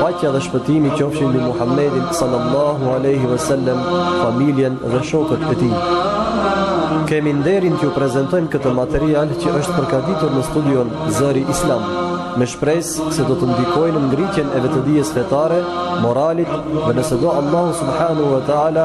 Paqja dhe shpëtimi qofshin mbi Muhammedin sallallahu alaihi wasallam, familjen dhe shokët e tij. Kemi nderin t'ju prezantojmë këtë material që është përgatitur në studion Zëri Islam, me shpresë se do të ndikojë në ngritjen e vetëdijes fetare, moralit dhe nëse do Allahu subhanahu wa taala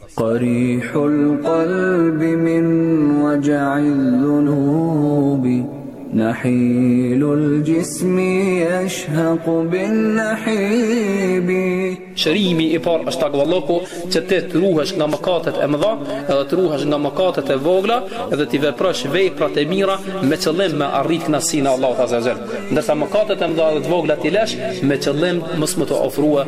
Qarihul qalbi min waja'il dhunubi Nahilul jismi jashhaqu bin nahibi Shërimi i parë është takvallëku që ti të ruhesh nga mëkatet e mëdha edhe të ruhesh nga mëkatet e vogla edhe t'i veprosh veprat e mira me qëllim me arrit kënaqësinë e Allahut Azza wa Jall. Ndërsa mëkatet e mëdha dhe të vogla t'i lësh me qëllim mos me të ofrua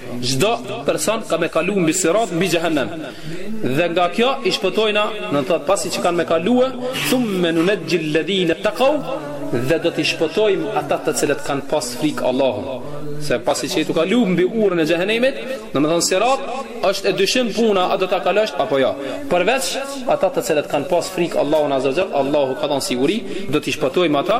Çdo person ka me kalu mbi sirat mbi xhehenem dhe nga kjo i shpëtojna, do të thotë pasi që kanë me kalue, thumme nunexhi alladhina ittaqaw dhe do t'i shpëtojmë ata të cilët kanë pas frikë Allahun. Se pasi që je tu kalu mbi urën e xhehenemit, domethënë sirat është e dyshimt puna a do ta kalosh apo jo. Përveç ata të cilët kanë pas frikë Allahun azza wa jall, Allahu ka dhënë siguri, do t'i shpëtojmë ata.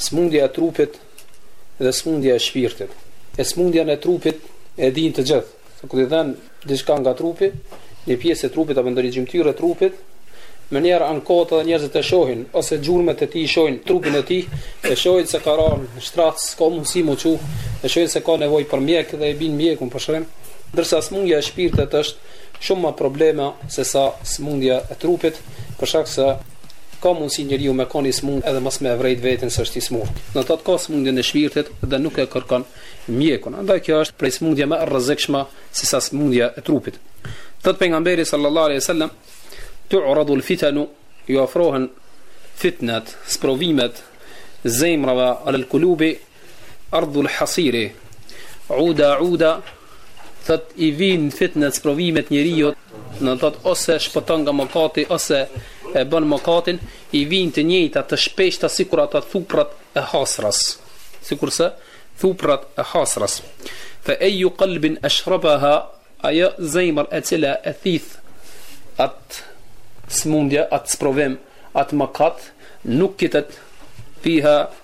Smundja e trupit dhe smundja e shpirtit. E smundja e trupit e dinë të gjithë. Se kur i dhamb diçka nga trupi, një pjesë e trupit apo ndonjë gjymtyrë e trupit, menjëherë ankohet dhe njerëzit e shohin, ose gjurmët e tij shohin trupin e tij, e shohin se ka ranë në shtrat, s'ka mundësi me u çu, e shohin se ka nevojë për mjek dhe i bin mjekun për shrim, ndërsa smundja e shpirtit është shumë më probleme se sa smundja e trupit, për shkak se Ka mundësi njeriu me qenë i sëmurë edhe mos me vrejt veten se është i sëmurë. Do të thotë ka sëmundjen e shpirtit dhe nuk e kërkon mjekun. Andaj kjo është prej sëmundjeve më e rrezikshme se sa sëmundja e trupit. Thot pejgamberi sallallahu alaihi wasallam, "Tu'radu al-fitanu" ju ofrohen fitnat, sprovimet zemrave al-qulubi ardhul hasiri. Uda uda thot i vin fitnet sprovimet njeriut do të thot ose shpëton nga mëkati ose e bën mëkatin i vin të njëjta të shpeshta sikur ata thuprat e hasras sikurse thuprat e hasras fa ayu qalbin ashrabaha ajo zemër e cila e thith at smundje at sprovim at mëkat nukitet fiha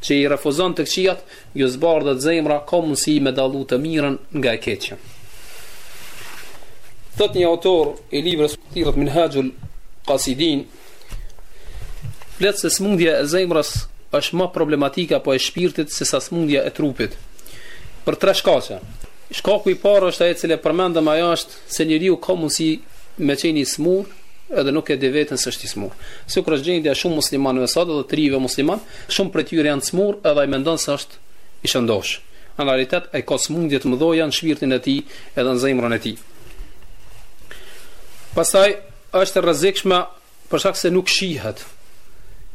që i refuzon të këqijat, ju zbardhet zemra, ka mundësi me dallu të mirën nga e keqja. Thot një autor i librës thirret Minhajul Qasidin, flet se smundja e zemrës është ma problematike apo e shpirtit se sa smundja e trupit. Për tre shkaqe. Shkaku i parë është ai i cili përmendëm ajo është se njeriu ka mundësi me qenë i smur edhe nuk e di veten se është i smur. Sikur është gjendja e shumë muslimanëve sot edhe të rinjve musliman, shumë prej tyre janë të smur edhe ai mendon se është i shëndosh. Në realitet ai ka smundje të mëdha në shpirtin e tij edhe në zemrën e tij. Pastaj është e rrezikshme Për shkak se nuk shihet.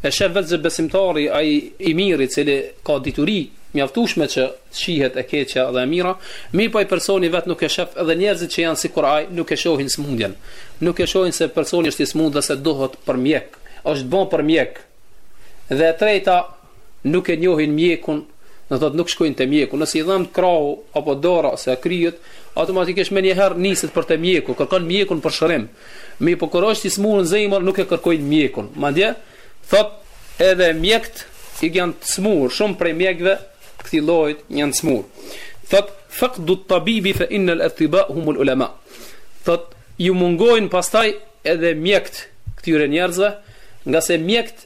E shef veçse besimtari, ai i miri i cili ka dituri të mjaftueshme që shihet e keqja dhe e mira, mirëpo ai personi vetë nuk e shef edhe njerëzit që janë sikur ai nuk e shohin sëmundjen. Nuk e shohin se personi është i smund dhe se dohet për mjek. Është bo për mjek. Dhe e treta, nuk e njohin mjekun, do të thotë nuk shkojnë te mjeku. Nëse i dhëmb krahu apo dora ose kryet, automatikisht menjëherë niset për te mjeku, kërkon mjekun për shërim. Mirëpo kur është i smur në zemër, nuk e kërkojnë mjekun. Madje thotë edhe mjekt i kanë të smur, shumë prej mjekëve të këtij llojit janë të smur. Thot faqdu at-tabibi fa inna al-attiba hum al-ulama. Thot ju mungojnë pastaj edhe mjekt këtyre njerëzve, ngase mjekt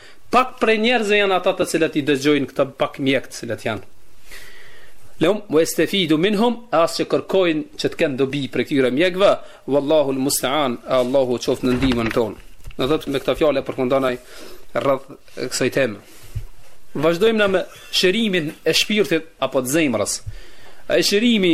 Pak prej njerëzve janë ata të cilët i dëgjojnë këta pak mjekë të cilët janë lehum wa yastafidu minhum as që kërkojnë që të kenë dobi prej këtyre mjekëve wallahu almusta'an allahu qoftë në ndihmën tonë do thot me këto fjalë e përfundon ai rreth kësaj teme vazhdojmë na me shërimin e shpirtit apo të zemrës ai shërimi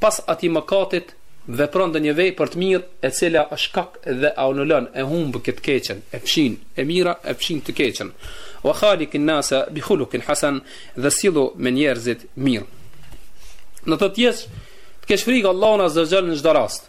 Pas atij mëkatit, vepro ndonjë vepër të mirë, e cila është shkak dhe anulon, e humb këtë të keqen, e fshin, e mira, e fshin të keqen. Wa khaliqin nase bi khuluqin hasan, dhe sillu me njerëzit mirë. Do thotë tjesht të kesh frikë Allahun Azza wa Jall në çdo rast.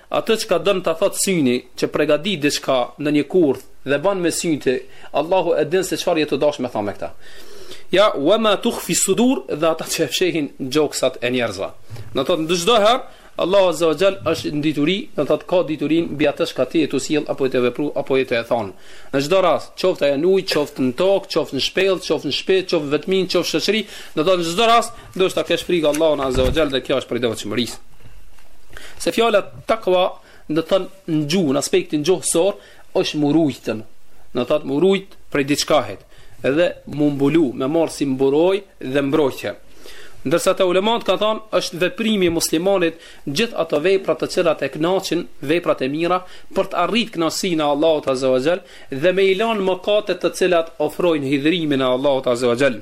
Atë çka don ta thotë syni që pregadit diçka ndonjë kurth dhe ban me sytë Allahu e din se çfar je tu dasht me tha me këta ja wa ma tukhfi sudur dhe atë që e fshehin gjoksat e njerëzve do thotë në çdo herë Allahu azza wa jall është në dituri do thotë ka diturin mbi atë çka ti je tu sjell apo je tu vepru apo je tu e thon në çdo rast qoftë ajo në ujë qoftë në tokë qoftë në shpellë qoftë në shtëpi qoftë vetmin qoftë shoqëri do thotë në çdo rast Duhet ta kesh frikë Allahun Azza wa Jall dhe kjo është prej devotshmërisë. Se fjala takwa do të thotë në gjuhë, në aspektin gjuhësor, është mu rujtën. Do të thotë mu rujt prej diçkahet edhe mu mbulu me marr si mburoj dhe mbrojtje. Ndërsa të ulemat ka thonë, është veprimi i muslimanit gjith ato vepra të cilat e knaqin, veprat e mira, për të arrit knaqësin e Allahut Azza wa Jall dhe me i lan mëkatet të cilat afrojnë hidhrimin e Allahut Azza wa Jall.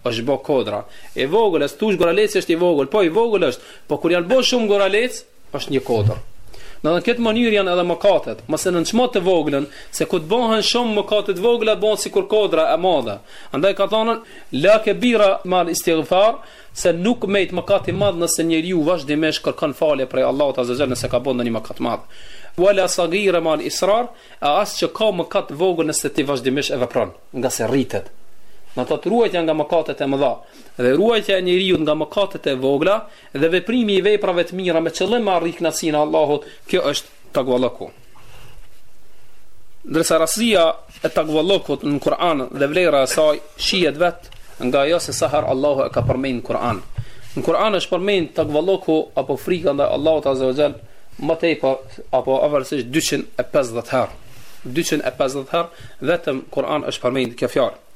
Është bo kodra. E vogël, mos thush guraleci është i vogël. Po i vogël është, po kur janë bo shumë guralecë, është një kodër. Edhe në këtë mënyrë janë edhe mëkatet. Mos e nënçmo të voglën, se kur të bëhen shumë mëkatet e vogla, bëhen sikur kodra e madhe. Andaj ka thonë, la kebira mal istighfar, se nuk mejt mëkat i madh nëse njeriu vazhdimisht kërkon falje prej Allahut Azza Jall nëse ka bo ndonjë mëkat të madh. Wala sagira mal israr, E as që ka mëkat të vogël nëse ti vazhdimisht e vepron, ngase rritet. Do thotë ruajtja nga mëkatet e mëdha dhe ruajtja e njeriut nga mëkatet e vogla dhe veprimi i veprave të mira me qëllim me arrit kënaqësinë e Allahut, kjo është takvallëku. Ndërsa rëndësia e takvallëkut në Kur'an dhe vlera e saj shihet vet nga ajo se sa herë Allahu e ka përmend në Kur'an. Në Kur'an është përmend takvallëku apo frika ndaj Allahut azza wa jall më tepër apo afërsisht 250 herë 250 herë vetëm në Kur'an është përmend kjo fjalë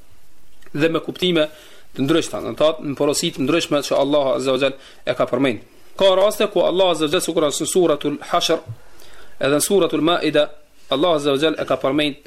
dhe me kuptime të ndryshme, do të thotë në porosi të ndryshme që Allahu Azza wa Jall e ka përmend. Ka raste ku Allahu Azza wa Jall sikur në suratul Hashr edhe në suratul Maida, Allahu Azza wa Jall e ka përmend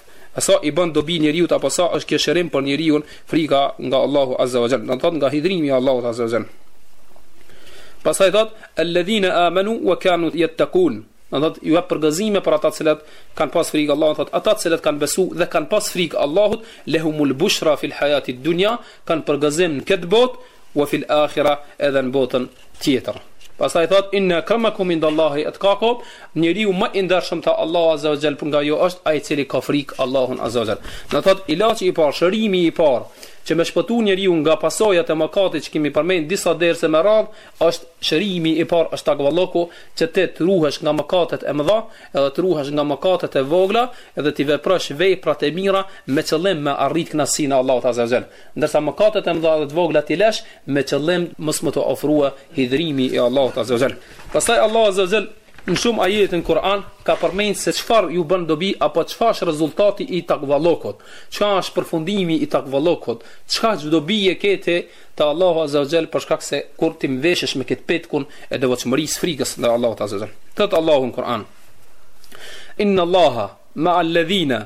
sa i bën dobi njeriut apo sa është kjo shërim për njeriun frika nga Allahu Azza wa Jall do të thotë nga hidhrimi i Allahut Azza wa Jall pastaj thot alladhina amanu wa kanu yattaqun do të thotë ju jap përgëzime për ata të cilët kanë pas frikë Allahut thot ata të cilët kanë besu dhe kanë pas frikë Allahut lehumul bushra fil hayati dunya kanë përgëzim në këtë botë wa fil akhira edhe në botën tjetër. Pastaj thot inna akramakum indallahi atqakum, njeriu më i ndershëm te Allahu azza wa jall nga ju është ai i cili ka frikë Allahun azza wa jall. Do thot ilaçi i parë, shërimi i parë që me shpëtu njeriu nga pasojat e mëkatit që kemi përmend disa derse me radh, është shërimi i parë është takvallëku që ti të ruhesh nga mëkatet e mëdha, edhe të ruhesh nga mëkatet e vogla, edhe t'i veprosh veprat e mira me qëllim me arrit kënaqësinë e Allahut azza wa jall. Ndërsa mëkatet e mëdha dhe të vogla t'i lesh me qëllim mos me t'u afrua hidhrimi i Allahut azza wa jall. Pastaj Allahu azza wa jall në shumë ajete në Kur'an ka përmend se çfarë ju bën dobi apo çfarë është rezultati i takvallëkut, çka është përfundimi i takvallëkut, çka dobie ke ti te Allahu azza wa jall për shkak se kur ti mveshesh me këtë petkun e devotshmërisë frikës ndaj Allahut azza wa jall. Thot Allahu në Kur'an: Inna Allaha ma'a alladhina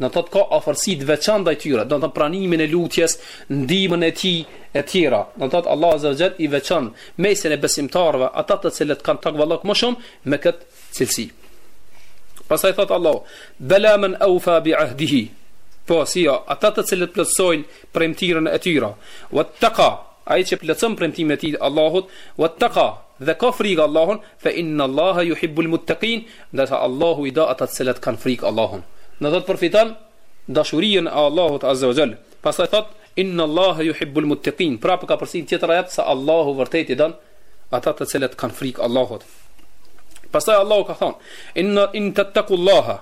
Do të thotë ka afërsi të veçantë ndaj tyre, do të thotë pranimin e lutjes, ndihmën e tij e tjera. Do të thotë Allahu azza wa jall i veçon në mesin e besimtarëve, ata të cilët kanë takvallëk më shumë me këtë cilësi. Pastaj thotë Allahu: "Bela man awfa bi ahdihi." Po si jo, ata të cilët plotësojnë premtimin e tyre. Wattaqa, ai që plotëson premtimin e tij Allahut, wattaqa, dhe ka frikë Allahun, Fe innallahe yuhibbul muttaqin, se Allahu i do ata të cilët kanë frikë Allahun. Do thot përfiton dashurinë e Allahut azze o xhel. Pastaj thotë, Innallahe yuhibbul muttaqin, prapë e ka përsërit n'tjetër ajet se Allahu vërtet i don ata të cilët kanë frikë Allahut. Pastaj Allahu ka thënë, Inna in tattaqullaha,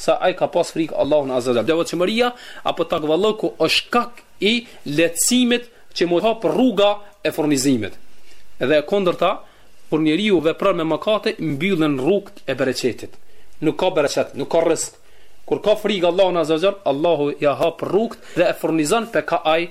Se ai ka pas frikë Allahun Azza wa Jall. Devotshmëria apo takvalloku është shkak i lehtësimit që mu hap rruga e furnizimit. Dhe e kundërta, kur njeriu vepron me mëkate, mbyllen rrugët e bereqetit. Nuk ka bereqet, nuk ka rrizk. Kur ka frikë Allahun Azza wa Jall, Allahu ia hap rrugët dhe e furnizon prej ka ai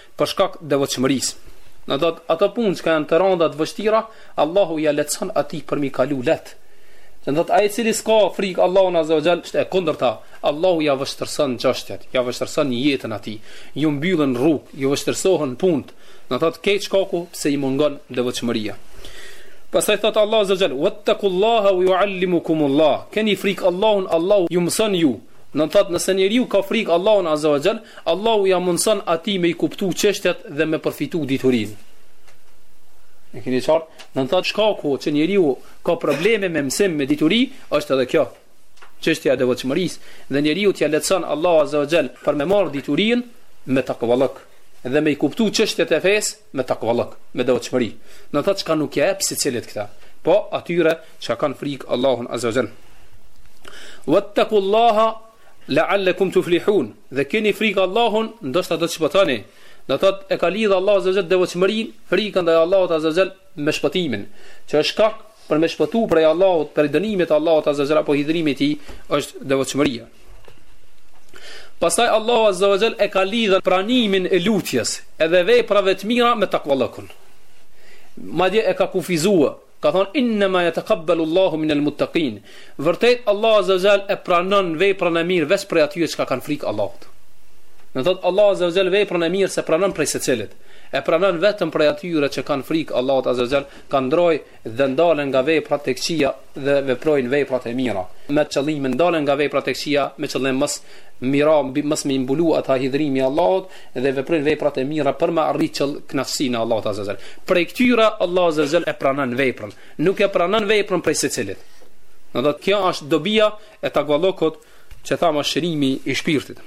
për shkak devotshmërisë. Do të thotë, ato punë që janë të rënda të vështira, Allahu ia lehtëson atij për mi kalu lehtë. Do të thotë, ai i cili s'ka frikë Allahun azza wa jall, është e kundërta. Allahu ia vështirëson çështjet, ia vështirëson jetën atij, ju mbyllen rrugët, ju vështirësohen punët. Do të thotë, keq shkaku pse i mungon devotshmëria. Pastaj thot Allah azza jall, "Wattaqullaha wa yuallimukumullah." Keni frik Allahun, Allahu ju mëson ju. Do të thot nëse njeriu ka frik Allahun azza jall, Allahu ia mundëson atij me i kuptu çështjet dhe me përfitu diturinë. E keni qartë? Do të thotë shkaku që njeriu ka probleme me mësim, me dituri, është edhe kjo. Çështja e devotshmërisë dhe njeriu t'ia lehtëson Allahu Azza wa Jall për me marr diturinë me takvallëk dhe me i kuptu çështjet e fesë me takvallëk, me devotshmëri. Do të thotë çka nuk jep secilit këta. Po atyre që kanë frikë Allahun Azza wa Jall. Wattaqullaha La'allakum tuflihun, dhe keni frikë Allahun, ndoshta do të shpëtoni. Do thotë, e ka lidhë Allahu azza wa jall devotshmërinë, frikën ndaj Allahut azza wa jall me shpëtimin, që është shkak për me shpëtu prej Allahut, prej dënimit të Allahut azza wa jall apo hidhrimit tij është devotshmëria. Pastaj Allahu azza wa jall e ka lidh edhe pranimin e lutjes, edhe veprave të mira me takvallëkun. Madje e ka kufizuar ka thënë innema yataqabbalu Allahu minel muttaqin vërtet Allahu azza wa jall e pranon veprën e mirë veç prej atyre çka kanë frikë Allahut do thot Allahu azza wa jall veprën e mirë se pranon prej secilit e pranon vetëm prej atyre që kanë frikë Allahut azza wa jall kanë droj dhe ndalen nga veprat e këqija dhe veprojnë veprat e mira me qëllim ndalen nga veprat e këqija me qëllim mos mira mos m'i mbulu ata hidhrimi i Allahut dhe veprojnë veprat e mira për me arrit qëllu kënaqësinë e Allahut azza wa jall. Prej këtyre Allahu azza wa jall e pranon veprën, nuk e pranon veprën prej secilit. Do të thotë kjo është dobia e takvallokut që thamë shërimi i shpirtit.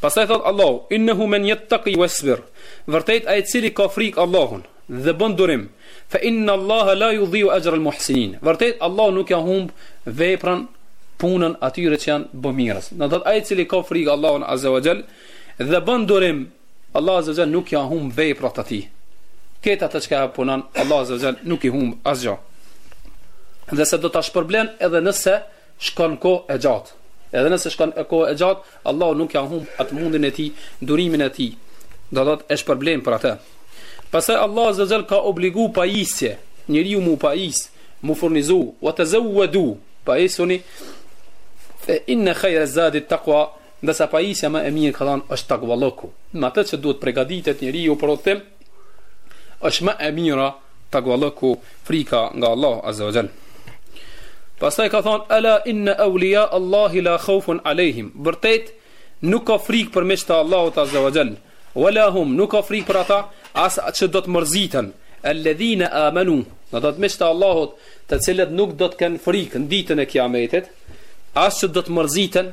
Pastaj thot Allahu, "Innehu men yattaqi wasbir." Vërtet ai i cili ka frikë Allahun dhe bën durim, Fe inna Allahe la ju dhiju ejrë muhsinin. Vërtet, Allah nuk ja humb veprën, punën atyre që janë bëmirës. Do të thotë ai cili ka frikë Allahun Azze wa Gjell dhe bën durim, Allah Azze wa Gjell nuk ja humb veprat e tij. Këta atë çka e punan, Allah Azze wa Gjell nuk i humb asgjë. Dhe se do ta shpërblen edhe nëse shkon kohë e gjatë. Edhe nëse shkon kohë e gjatë, Allahu nuk ia humb atë mundin e tij, durimin e tij, do të thotë e shpërblen për atë. Pastaj Allahu azza xal ka obligu pajisje, njeriu m'u pajis, m'u furnizu, wa tazawwadu, pajisuni fe inna khayra zadi taqwa, ndërsa pajisja më e mirë ka thënë është takvallëku. Me atë që duhet përgatitet njeriu për udhëtim, është më e mira takvallëku frika nga Allahu azza wa jall pastaj ka thon ala inna awliya allah la khawfun alehim vërtet nuk ka frik për miqtë e Allahut azza wa jall wala hum nuk ka frik për ata as që do të mërziten alladhina amanu do thot miqtë e Allahut të cilët nuk do të kenë frik në ditën e kiametit as që do të mërziten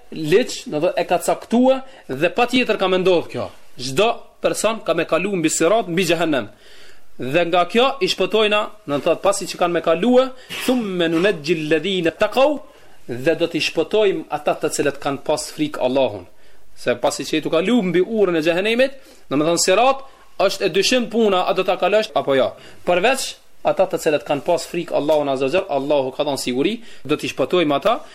ligj do thot e ka caktue dhe patjetër ka me ndodh kjo çdo person ka me kalu mbi sirat mbi xhehenem dhe nga kjo i shpëtojna do të thot pasi që kanë me kalue thumme nunexhil-ledhine tekau dhe do t'i shpëtojmë ata të cilët kanë pas frikë Allahun se pasi që je tu kalu mbi urën e xhehenemit do me thon sirat është në dyshim puna a do ta kalosh apo jo përveç ata të cilët kanë pas frikë Allahun azza xal Allahu ka dhënë siguri do t'i shpëtojmë ata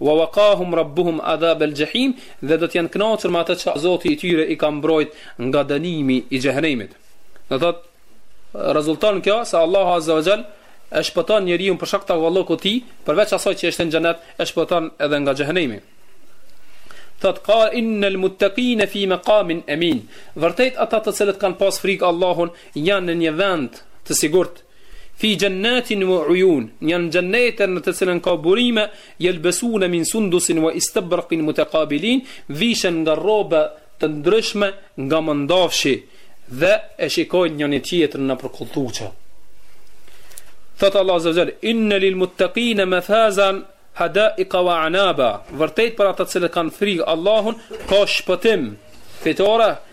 Wa waqahum rabbuhum adhab al jahim dhe do të jenë të kënaqur me atë që Zoti i tyre i ka mbrojt nga dënimi i xhehenemit. Do të thotë rezulton kjo se Allahu azza wa jall e shpëton njeriun për shkak takvallëkut të tij, përveç asaj që është në xhenet, e shpëton edhe nga xhehenemi. Thot innal muttaqin fi maqamin amin. Vërtet ata të cilët kanë pas frikë Allahun janë në një vend të sigurt. Fi xhennatin wa uyun, janë në xhennete në të cilën ka burime, yelbesune min sundusin wa istabraqin mutaqabilin, vishen nga rroba të ndryshme nga mëndafshi dhe e shikojnë njëri tjetrin nëpër kolltuqe. Thot Allah azza wa jall, inna lil muttaqina mafazan hadaiqa wa anaba. Vërtet për ata të cilët kanë frikë Allahun ka shpëtim, fitore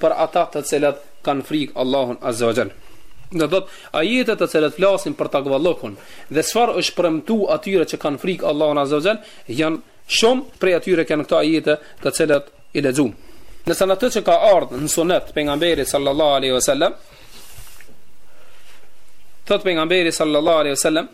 për ata të cilët kanë frikë Allahun Azze wa Xhell. Do të thotë, ajetet të cilat flasin për takvallëkun dhe çfarë është premtuar atyre që kanë frikë Allahun Azze wa Xhell, janë shumë prej atyre janë këto ajete të cilat i lexuam. Ndërsa në atë që ka ardhur në sunet pejgamberit sallallahu alaihi wasallam, thot pejgamberi sallallahu alaihi wasallam,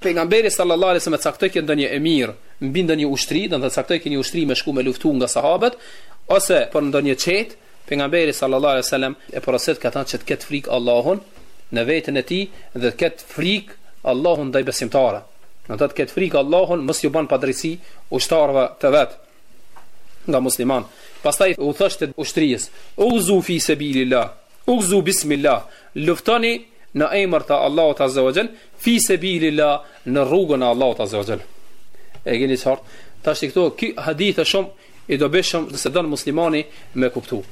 Pejgamberi sallallahu alejhi wasallam e caktojke ndonjë emir mbi ndonjë ushtri, do të thotë caktojke një ushtri me shku me luftu nga sahabët ose për ndonjë çet, pejgamberi sallallahu alejhi wasallam e porositke atë që të ketë frikë Allahun në veten e tij dhe të ketë frikë Allahun ndaj besimtarëve. Dhe të ketë frikë Allahun mos ju ban padrejtësi ushtarëve të vet nga musliman. Pastaj u thoshte ushtrisë: "Ugzu fi sebilillah, Ugzu bismillah luftoni në emër të Allahut azza wa jall fi sebilillah në rrugën e Allahut azza wa jall e keni qartë tash këtu ky hadith është shumë i dobishëm nëse don muslimani me kuptu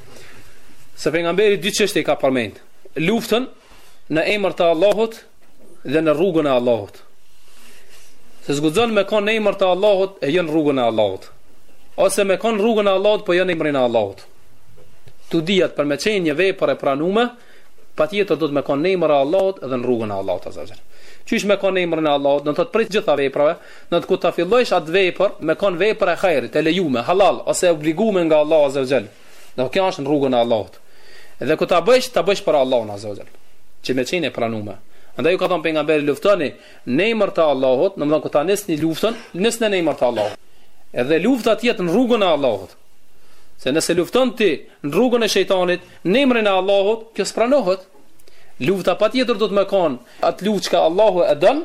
se pejgamberi dy çështje ka përmend luftën në emër të Allahut dhe në rrugën e Allahut. Se s'guxon me kon n'emër të Allahut e jo në rrugën e Allahut. Ose me kon n'rrugën e Allahut po jo në emrin e Allahut. Tu dit se për me qenë një vepër e pranuar, patjetër do të me kon në emër e Allahut dhe në rrugën e Allahut azza wa jall. Qysh me kon në emrin e Allahut, do të thotë prej gjitha veprave, do të thotë kur ta fillojsh atë vepër me kon vepër e hajrit, e lejuar, halal ose e obliguar nga Allahu azza wa jall. Do kjo është në rrugën e Allahut. Dhe kur ta bëjsh, ta bëjsh për Allahun azza wa jall që me qenë e pranuar. Andaj ju ka thënë pejgamberi luftoni në emër të Allahut, domethënë kur ta nisni luftën, nisni në emër të Allahut. Edhe lufta të jetë në rrugën e Allahut. Se nëse lufton ti në rrugën e shejtanit, në emrin e Allahut, kjo s'pranohet. Lufta patjetër do të me kanë ajo luftë që Allahu e don,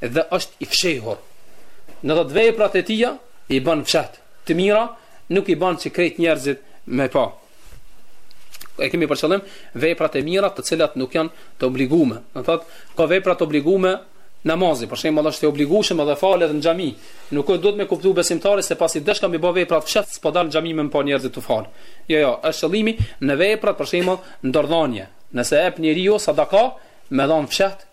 dhe është i fshehur. Do thotë veprat e tija i bën fshehtë të mirat, nuk i bën që krejt njerëzit me pa. E kemi për qëllim veprat e mira të cilat nuk janë të obligume. Do thotë, ka veprat të obligume namazi, për shembull është i obligueshëm edhe falet në xhami. Nuk e duhet me kuptu besimtari se pasi dashka me bë veprat fshehtë, s'po dal në xhami me pa njerëzit tu fal. Jo, jo, është qëllimi në veprat për shembull në dhanje. Nëse ep njeriu sadaka me dhon fshehtë,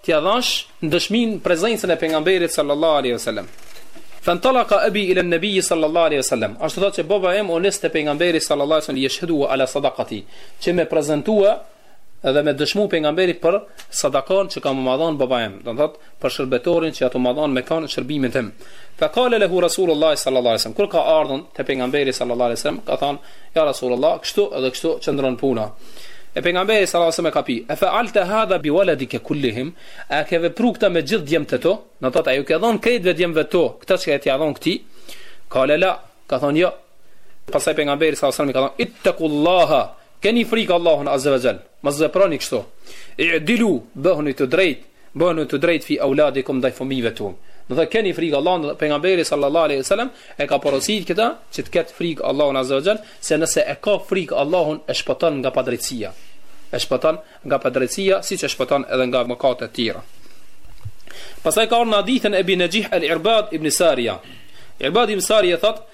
T'ia dhash dëshminë prezencën e Pejgamberit sallallahu alejhi ve selem. Fantalaqa abi ila an-nabiy sallallahu alejhi ve selem. Ashtu thotë që baba im u nis te Pejgamberi sallallahu alejhi ve selem li yushhidahu ala sadaqati, që me prezantua dhe me dëshmu Pejgamberit për sadakan që ka me ma dhon baba im, do thotë për shërbetorin që ai po ma dhon me kanë n'shërbimin tim. Fa qala lahu rasulullah sallallahu alejhi ve selem. Kur ka ardhur te Pejgamberi sallallahu alejhi ve selem, ka thënë Ja Rasulullah, kështu dhe kështu qëndron puna. E Pejgamberi sallallahu alejhi wasallam e ka pyet, "E fa'alte hadha bi waladike kullihim?" A e ke vepru këtë me gjithë djemtë e tu? Do thotë, a ju ke dhënë krejtëve djemve tu këtë çka ti ia dhon këtij? Kale la, ka thonë jo. Pastaj Pejgamberi sallallahu alejhi wasallam i ka thonë, "Ittaqullaha, keni frikë Allahun azza wa jall, mos veproni kështu. I'dilu, bëhuni të drejtë, Bëhuni të drejtë fi auladikum ndaj fëmijëve tuaj. Do të thotë keni frikë Allahun, do të thotë pejgamberi sallallahu alejhi ve selem e ka porositë këtë që të ketë frikë Allahun azza wa xhel, se nëse e ka frikë Allahun e shpëton nga padrejtësia. E shpëton nga padrejtësia siç e shpëton edhe nga mëkatet tjera. Pastaj ka ardhur në hadithin e Ebi Najih al-Irbad ibn Sariya. Irbad ibn Sariya thotë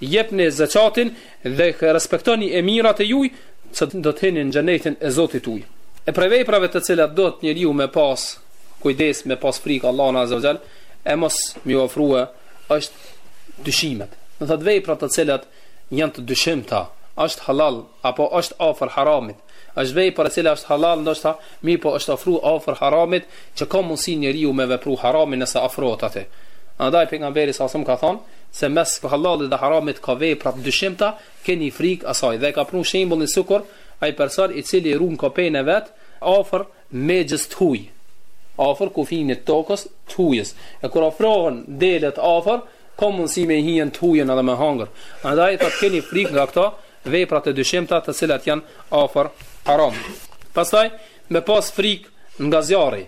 Jepni zeqatin dhe respektoni emirat e juj që do të hyni në xhenetin e Zotit tuj. E prej veprave të cilat duhet njeriu me pas kujdes me pas frikë Allahun azza wa xhall e mos m'ju afrue është dyshimet. Do thotë vepra të cilat janë të dyshimta, është halal apo është afër haramit, është vepër e cila është hallal ndoshta, mirëpo është afru afër haramit që ka mundësi njeriu me vepru haramin nëse afrohet aty. Andaj pejgamberi sa selam ka thënë se mes hallalit dhe haramit ka vepra të dyshimta, keni frikë asaj. Dhe e ka pru shembullin sikur ai person i cili ruan kopenë e vet afër mexhës të huaj, afër kufinit të tokës të hujës. E kur afrohen delet afër, ka mundësi me hi n'të hujën edhe me hangër. Andaj thotë keni frikë nga këto veprat e dyshimta të cilat janë afër haramit. Pastaj, me pas frikë nga zjarri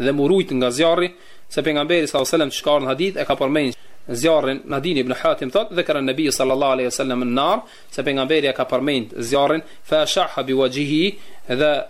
dhe mu rujt nga zjarri, se pejgamberi sallallahu alaihi wasallam siç ka ardhur në hadith e ka përmend zjarrin Adij ibn Hatim thotë dhekere nabi sallallahu alaihi wasallam en-nar, se pejgamberi e ka përmend zjarrin fa ashaha bi wajhihi dhe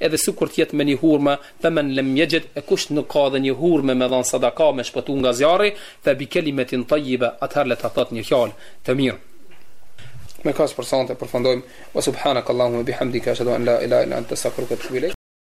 Edhe sikur të jetë me një hurme, femen lem yejid, e kush nuk ka edhe një hurme me dhanë sadaka, me shpëtu nga zjarri, fe bi kelimetin tajjibe, atëherë le ta thotë një fjalë të mirë. Me kaq për sonte përfundojmë, wa subhanakallahumma bihamdika ashhadu an la ilaha illa anta astaghfiruka wa atubu ilejk.